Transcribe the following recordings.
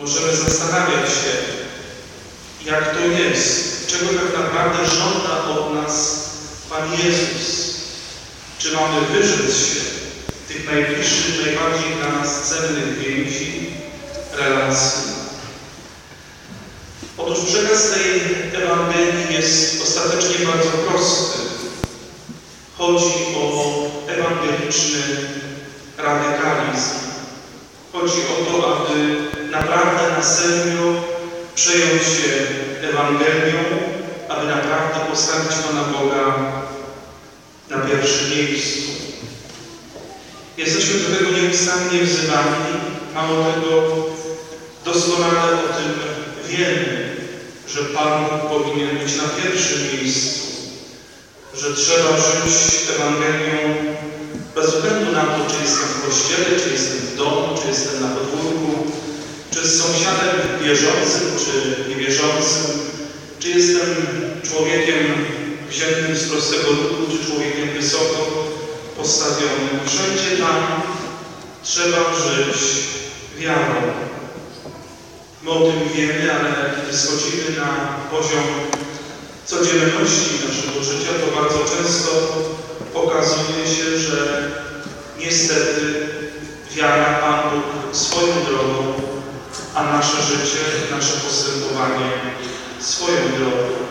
możemy zastanawiać się, jak to jest, czego tak naprawdę żąda od nas Pan Jezus. Czy mamy wyrzec się tych najbliższych, najbardziej dla nas cennych więzi, relacji? Otóż przekaz tej Ewangelii jest ostatecznie bardzo prosty. Chodzi o ewangeliczny radykalizm. Chodzi o to, aby naprawdę na serio przejąć się Ewangelią, aby naprawdę postawić Pana Boga na pierwszym miejscu. Jesteśmy do tego nieustannie wzywani, mało tego doskonale o tym wiemy, że Pan powinien być na pierwszym miejscu, że trzeba żyć Ewangelią bez względu na to, czy jestem w kościele, czy jestem w domu, czy jestem na podwórku, sąsiadem wierzącym, czy niewierzącym, czy jestem człowiekiem wziętym z prostego ludu, czy człowiekiem wysoko postawionym. Wszędzie tam trzeba żyć wiarą. My o tym wiemy, ale kiedy schodzimy na poziom codzienności naszego życia, to bardzo często okazuje się, że niestety wiara Pan Bóg swoją drogą, a nasze życie, nasze postępowanie swoją drogą.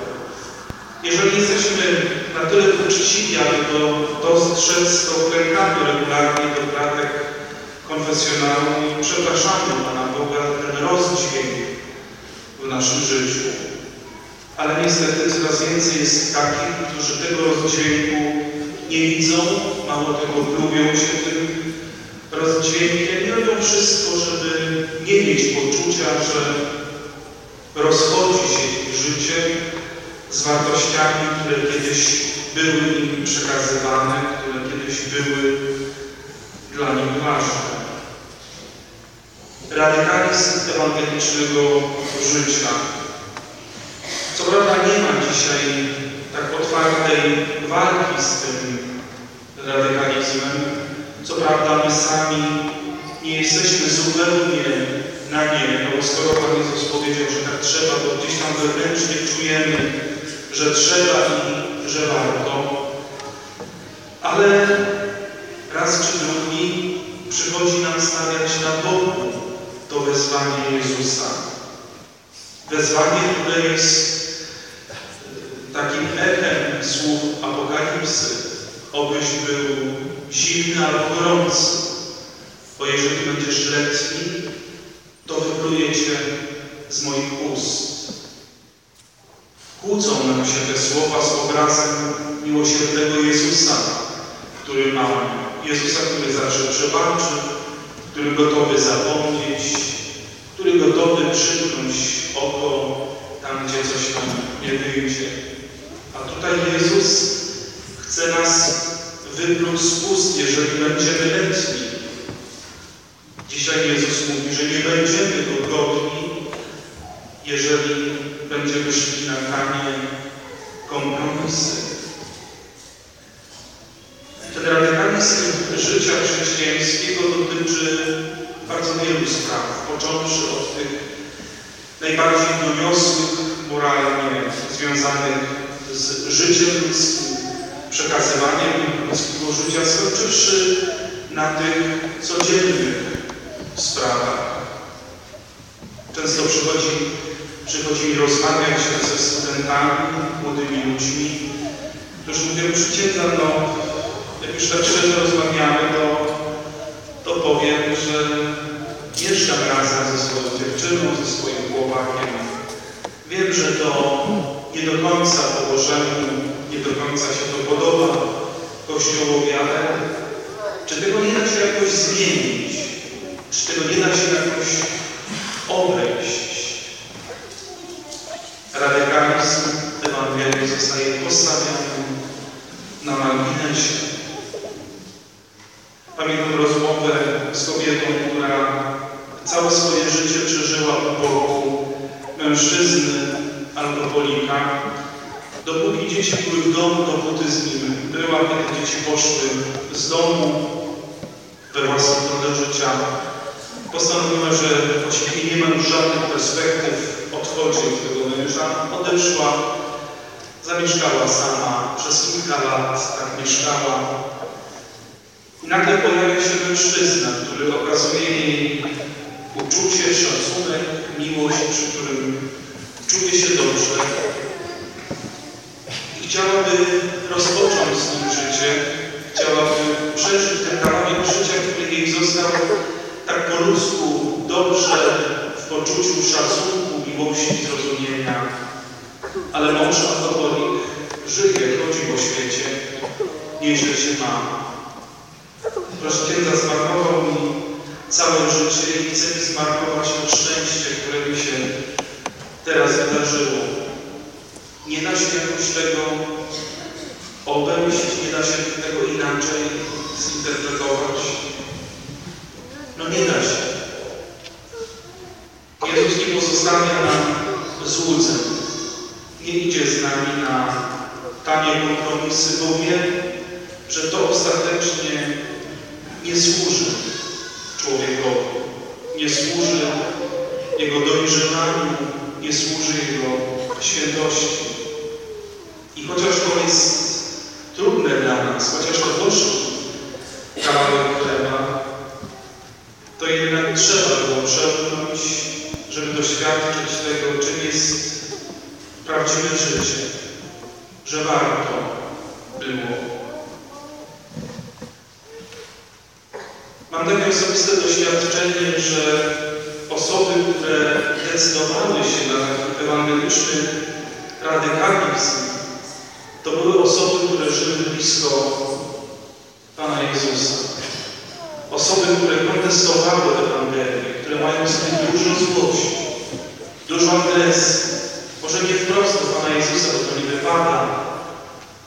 Jeżeli jesteśmy na tyle uczciwi, aby to dostrzec, to klękamy regularnie do klatek konfesjonalnych i przepraszamy Pana Boga ten rozdźwięk w naszym życiu. Ale niestety coraz więcej jest takich, którzy tego rozdźwięku nie widzą, mało tego lubią się tym rozdźwiękiem i robią wszystko, żeby nie mieć poczucia, że rozchodzi się ich życie z wartościami, które kiedyś były im przekazywane, które kiedyś były dla nich ważne. Radykalizm ewangelicznego życia. Co prawda nie ma dzisiaj tak otwartej walki z tym radykalizmem. Co prawda my sami nie jesteśmy zupełnie na nie, no bo skoro Pan Jezus powiedział, że tak trzeba, to gdzieś tam wewnętrznie czujemy, że trzeba i że warto. Ale raz czy drugi przychodzi nam stawiać na boku to wezwanie Jezusa. Wezwanie, które jest to wypluje Cię z moich ust. Kłócą nam się te słowa z obrazem miłosiernego Jezusa, który mamy. Jezusa, który zawsze przebaczy, który gotowy zapomnieć, który gotowy przymknąć oko tam, gdzie coś nam nie wyjdzie. A tutaj Jezus chce nas wypluć z ust, jeżeli będziemy letni. Dzisiaj Jezus mówi, że nie będziemy go godni, jeżeli będziemy szli na tanie kompromisy. Ten radykalizm życia chrześcijańskiego dotyczy bardzo wielu spraw, począwszy od tych najbardziej doniosłych moralnie związanych z życiem ludzkim, przekazywaniem ludzkiego życia, skończywszy na tych codziennych sprawach. Często przychodzi, przychodzi mi rozmawiać ze studentami, młodymi ludźmi, którzy mówią, przycięta, no, jak już tak szczerze rozmawiamy, to, to powiem, że mieszkam razem ze swoją dziewczyną, ze swoim chłopakiem. Wiem, że to nie do końca po Bożemu, nie do końca się to podoba Kościołowi, ale czy tego nie da się jakoś zmienić? Czy tego nie da się jakoś obejść? Radykalizm Ewangelii zostaje postawiony na marginesie. Pamiętam rozmowę z kobietą, która całe swoje życie przeżyła u boku mężczyzny alkoholika. Dopóki dzieci były w domu, dopóty z nim była, kiedy dzieci poszły z domu we własną drogę życia, Postanowiła, że właściwie nie ma już żadnych perspektyw, odchodzi od tego męża, odeszła, zamieszkała sama, przez kilka lat tak mieszkała. I nagle pojawia się mężczyzna, który okazuje jej uczucie, szacunek, miłość, przy którym czuje się dobrze. I chciałaby rozpocząć z nim życie, chciałaby przeżyć ten kawałek życia, który jej został tak po ludzku, dobrze, w poczuciu szacunku, miłości, zrozumienia. Ale mąż alkoholik żyje, chodzi po świecie, nieźle się ma. Proszę księdza, zmarnował mi całe życie i chce mi zmarnować to szczęście, które mi się teraz wydarzyło. Nie da się jakoś tego obejść, nie da się tego inaczej zinterpretować. No nie da się. Jezus nie pozostawia nam złudzeń. Nie idzie z nami na tanie kompromisy, bo wie, że to ostatecznie nie służy człowiekowi, nie służy jego dojrzewaniu, nie służy jego świętości. I chociaż to jest trudne dla nas, chociaż to gorzki kawałek chleba, to jednak trzeba było przełknąć, żeby doświadczyć tego, czym jest prawdziwe życie, że warto było. Mam takie osobiste doświadczenie, że osoby, które decydowały się na ewangeliczny radykalizm, to były osoby, które żyły blisko Pana Jezusa. Osoby, które kontestowały Ewangelię, które mają w sobie dużo złości, dużo agresji. Może nie wprost do Pana Jezusa, bo to nie wypada,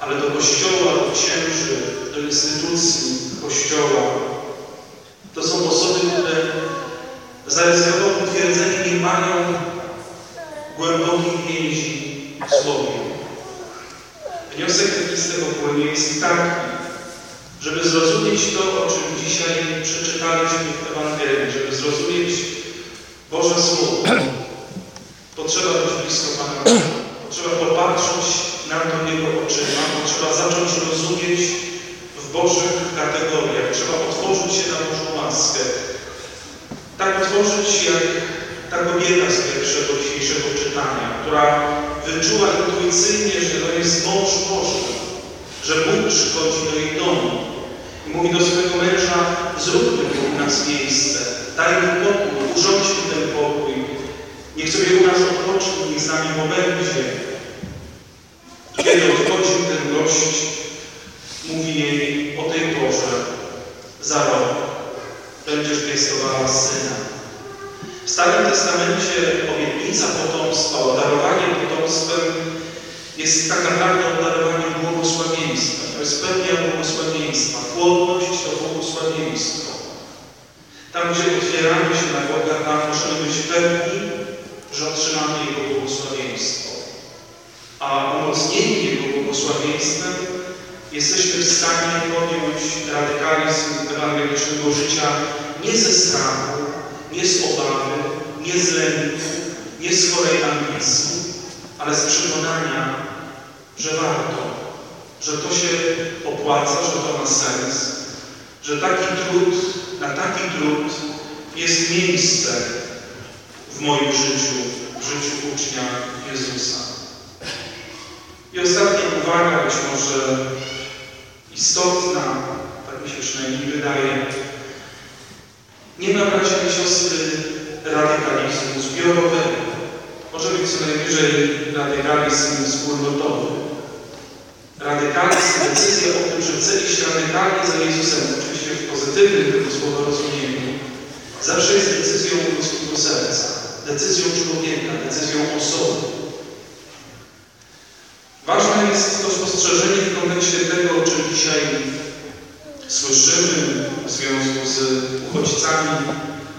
ale do Kościoła, do księży, do instytucji Kościoła. To są osoby, które zaryzykowało twierdzenie nie mają głębokich więzi w Słowie. Wniosek z tego płynie jest taki, żeby zrozumieć to, o czym dzisiaj przeczytaliśmy w Ewangelii, żeby zrozumieć Boże Słowo, potrzeba być blisko Pana Boga. Trzeba popatrzeć na to Jego oczyma, trzeba zacząć rozumieć w Bożych kategoriach. Trzeba otworzyć się na Bożą łaskę. Tak otworzyć jak ta kobieta z pierwszego dzisiejszego czytania, która wyczuła intuicyjnie, że to jest mąż Boży, że Bóg przychodzi do jej domu i mówi do swojego męża, zróbmy u nas miejsce, daj mi pokój, urządź mi ten pokój, niech sobie u nas odpocznie, niech z nami pobędzie. Kiedy odchodził ten gość, mówi jej o tej porze, za rok będziesz piestowała syna. W Starym Testamencie obietnica potomstwa, darowanie potomstwem jest tak naprawdę obdarowaniem błogosławieństwa. To jest pełnia błogosławieństwa. Płodność to błogosławieństwo. Tam, gdzie otwieramy się na Boga, tam możemy być pewni, że otrzymamy Jego błogosławieństwo. A umocnieni Jego błogosławieństwem jesteśmy w stanie podjąć radykalizm ewangelicznego życia nie ze strachu, nie z obawy, nie z lęku, nie z chorej ambicji, ale z przekonania, że warto, że to się opłaca, że to ma sens, że taki trud, na taki trud jest miejsce w moim życiu, w życiu ucznia Jezusa. I ostatnia uwaga, być może istotna, tak mi się przynajmniej wydaje. Nie ma bracia i siostry radykalizmu zbiorowego. Może być co najwyżej radykalizm wspólnotowy. Radykalizm, decyzja o tym, że chce iść radykalnie za Jezusem, oczywiście w pozytywnym tego słowa rozumieniu, zawsze jest decyzją ludzkiego serca, decyzją człowieka, decyzją osoby. Ważne jest to spostrzeżenie w kontekście tego, o czym dzisiaj słyszymy w związku z uchodźcami.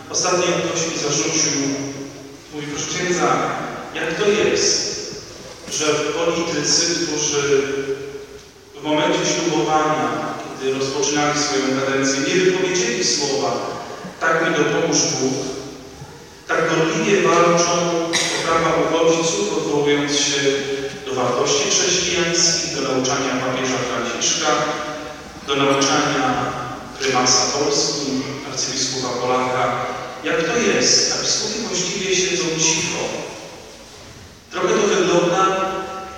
Ostatnio ktoś mi zarzucił, mówi proszę księdza, jak to jest, że politycy, którzy w momencie ślubowania, kiedy rozpoczynali swoją kadencję, nie wypowiedzieli słowa tak mi dopomóż Bóg, tak gorliwie walczą o prawa uchodźców, odwołując się do wartości chrześcijańskich, do nauczania papieża Franciszka, do nauczania prymasa Polski, arcybiskupa Polaka. Jak to jest? A biskupi właściwie siedzą cicho. Trochę to wygląda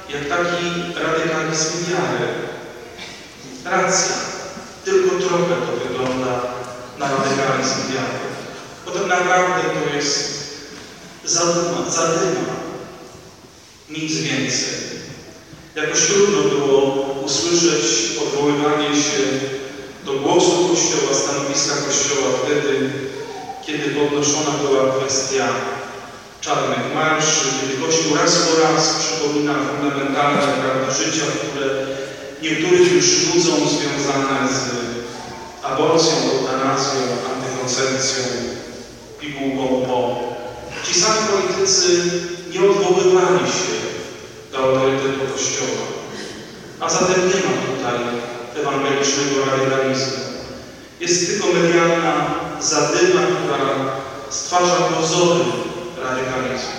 jak taki radykalizm wiary. Racja. Tylko trochę to wygląda na radykalizm wiary. Bo naprawdę to jest zadyma, zadyma. Nic więcej. Jakoś trudno było usłyszeć odwoływanie się do głosu Kościoła, stanowiska Kościoła wtedy, kiedy podnoszona była kwestia czarnych marszy, kiedy Kościół raz po raz przypomina fundamentalne prawdy życia, które niektórych już nudzą związane z aborcją, eutanazją, antykoncepcją, pigułką po. Ci sami politycy nie odwoływali się do autorytetu Kościoła. A zatem nie ma tutaj ewangelicznego radykalizmu. Jest tylko medialna zadyma, która stwarza pozory radykalizmu.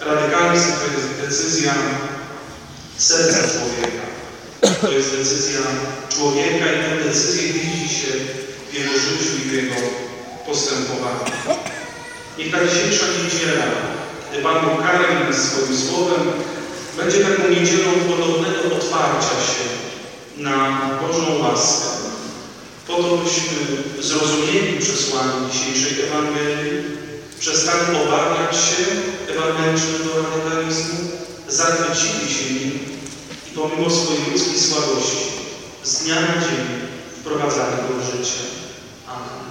Radykalizm to jest decyzja serca człowieka. To jest decyzja człowieka i tę decyzję widzi się w jego życiu i w jego postępowaniu. Niech ta dzisiejsza niedziela, gdy Pan Bóg nas swoim słowem, będzie taką niedzielą ponownego otwarcia się na Bożą łaskę, po to, byśmy zrozumieli przesłanie dzisiejszej Ewangelii, przestali obawiać się ewangelicznego radykalizmu, zachwycili się nim pomimo swojej ludzkiej słabości z dnia na dzień wprowadzali go w życie. Amen.